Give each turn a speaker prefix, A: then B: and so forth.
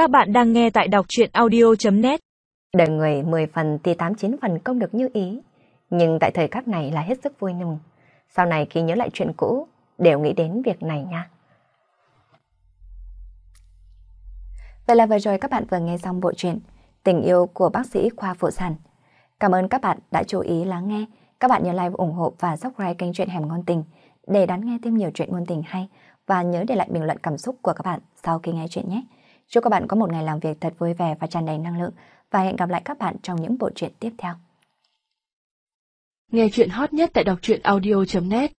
A: Các bạn đang nghe tại đọc chuyện audio.net
B: Đời người 10 phần thì 8-9 phần công được như ý, nhưng tại thời khắc này là hết sức vui mừng. Sau này khi nhớ lại chuyện cũ, đều nghĩ đến việc này nha. Vậy là vừa rồi các bạn vừa nghe xong bộ truyện Tình yêu của bác sĩ khoa phụ sản. Cảm ơn các bạn đã chú ý lắng nghe. Các bạn nhớ like ủng hộ và subscribe kênh truyện Hẻm Ngôn Tình để đón nghe thêm nhiều chuyện ngôn tình hay và nhớ để lại bình luận cảm xúc của các bạn sau khi nghe chuyện nhé. Chúc các bạn có một ngày làm việc thật vui vẻ và tràn đầy năng lượng và hẹn gặp lại các bạn trong những bộ truyện tiếp theo.
A: Nghe chuyện hot nhất tại đọc truyện audio.net